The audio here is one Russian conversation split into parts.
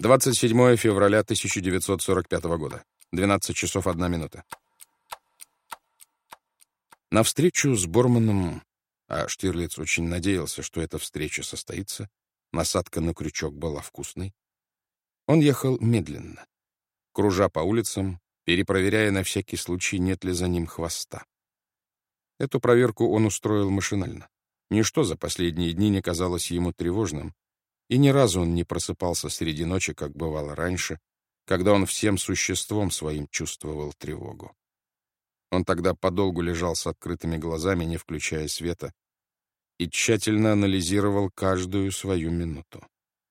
27 февраля 1945 года. 12 часов 1 минута. На встречу с Борманом, а Штирлиц очень надеялся, что эта встреча состоится, насадка на крючок была вкусной, он ехал медленно, кружа по улицам, перепроверяя на всякий случай, нет ли за ним хвоста. Эту проверку он устроил машинально. Ничто за последние дни не казалось ему тревожным, и ни разу он не просыпался среди ночи, как бывало раньше, когда он всем существом своим чувствовал тревогу. Он тогда подолгу лежал с открытыми глазами, не включая света, и тщательно анализировал каждую свою минуту.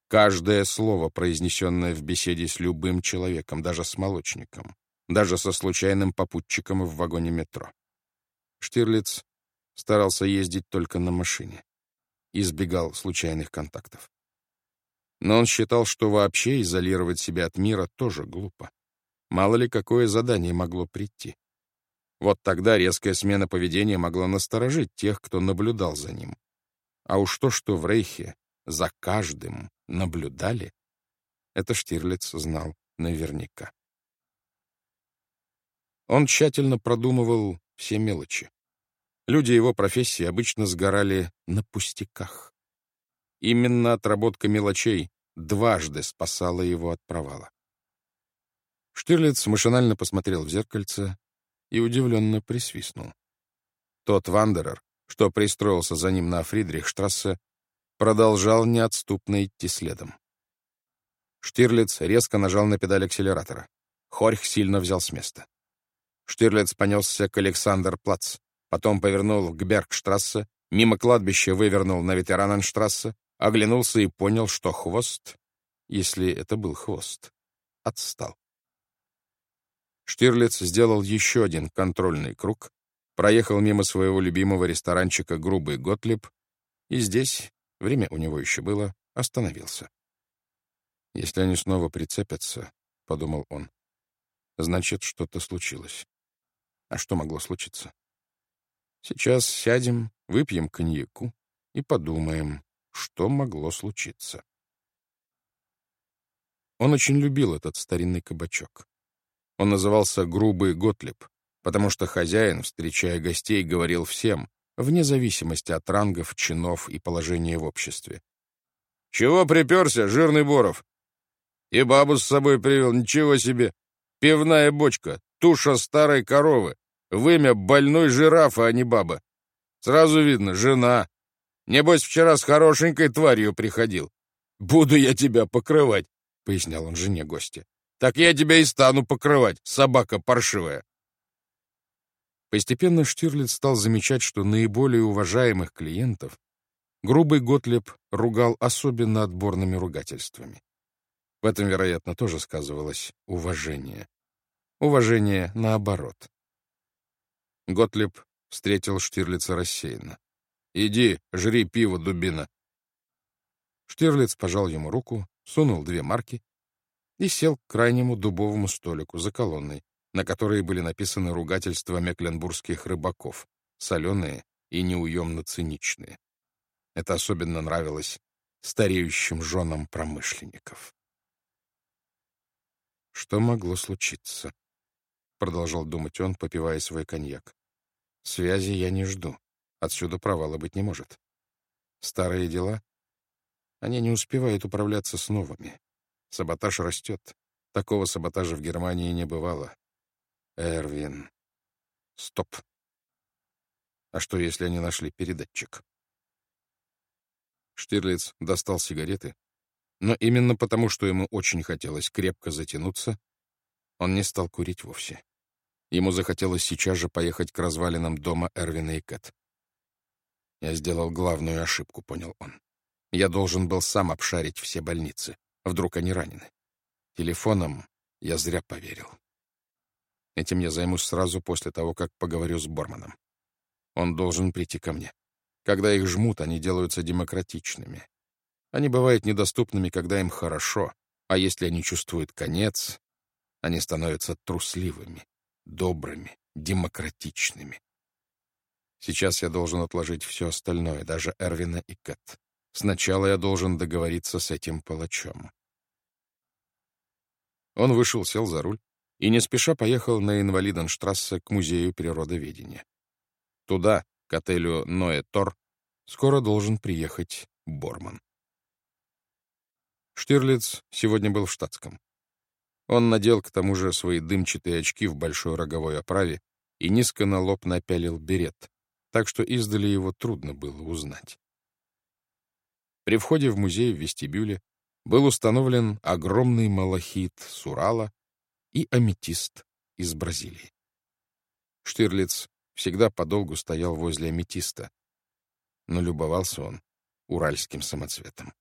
Каждое слово, произнесенное в беседе с любым человеком, даже с молочником, даже со случайным попутчиком в вагоне метро. Штирлиц старался ездить только на машине, избегал случайных контактов. Но он считал, что вообще изолировать себя от мира тоже глупо. Мало ли какое задание могло прийти. Вот тогда резкая смена поведения могла насторожить тех, кто наблюдал за ним. А уж то, что в Рейхе за каждым наблюдали, это Штирлиц знал наверняка. Он тщательно продумывал все мелочи. Люди его профессии обычно сгорали на пустяках. Именно отработка мелочей дважды спасала его от провала. Штирлиц машинально посмотрел в зеркальце и удивленно присвистнул. Тот Вандерер, что пристроился за ним на Фридрихштрассе, продолжал неотступно идти следом. Штирлиц резко нажал на педаль акселератора. Хорьх сильно взял с места. Штирлиц понесся к Александр-Плац, потом повернул к Бергштрассе, мимо кладбища вывернул на Ветераненштрассе, оглянулся и понял, что хвост, если это был хвост, отстал. Штирлиц сделал еще один контрольный круг, проехал мимо своего любимого ресторанчика «Грубый Готлиб» и здесь, время у него еще было, остановился. «Если они снова прицепятся», — подумал он, — «значит, что-то случилось». А что могло случиться? Сейчас сядем, выпьем коньяку и подумаем, что могло случиться. Он очень любил этот старинный кабачок. Он назывался «Грубый Готлиб», потому что хозяин, встречая гостей, говорил всем, вне зависимости от рангов, чинов и положения в обществе. «Чего приперся, жирный Боров? И бабу с собой привел, ничего себе! Пивная бочка, туша старой коровы, вымя больной жирафа, а не баба. Сразу видно, жена. Небось, вчера с хорошенькой тварью приходил. Буду я тебя покрывать», — пояснял он жене гостя так я тебя и стану покрывать, собака паршивая. Постепенно Штирлиц стал замечать, что наиболее уважаемых клиентов грубый Готлеб ругал особенно отборными ругательствами. В этом, вероятно, тоже сказывалось уважение. Уважение наоборот. Готлеб встретил Штирлица рассеянно. «Иди, жри пиво, дубина». Штирлиц пожал ему руку, сунул две марки и сел к крайнему дубовому столику за колонной, на которой были написаны ругательства мекленбургских рыбаков, соленые и неуемно циничные. Это особенно нравилось стареющим женам промышленников. «Что могло случиться?» — продолжал думать он, попивая свой коньяк. «Связи я не жду. Отсюда провала быть не может. Старые дела? Они не успевают управляться с новыми. Саботаж растет. Такого саботажа в Германии не бывало. Эрвин. Стоп. А что, если они нашли передатчик? Штирлиц достал сигареты, но именно потому, что ему очень хотелось крепко затянуться, он не стал курить вовсе. Ему захотелось сейчас же поехать к развалинам дома Эрвина и Кэт. Я сделал главную ошибку, понял он. Я должен был сам обшарить все больницы. Вдруг они ранены. Телефоном я зря поверил. Этим я займусь сразу после того, как поговорю с Борманом. Он должен прийти ко мне. Когда их жмут, они делаются демократичными. Они бывают недоступными, когда им хорошо, а если они чувствуют конец, они становятся трусливыми, добрыми, демократичными. Сейчас я должен отложить все остальное, даже Эрвина и Кэт. Сначала я должен договориться с этим палачом. Он вышел, сел за руль и не спеша поехал на Инвалиденштрассе к Музею природоведения. Туда, к отелю Ноэ Тор, скоро должен приехать Борман. Штирлиц сегодня был в штатском. Он надел к тому же свои дымчатые очки в большой роговой оправе и низко на лоб напялил берет, так что издали его трудно было узнать. При входе в музей в вестибюле был установлен огромный малахит с Урала и аметист из Бразилии. Штирлиц всегда подолгу стоял возле аметиста, но любовался он уральским самоцветом.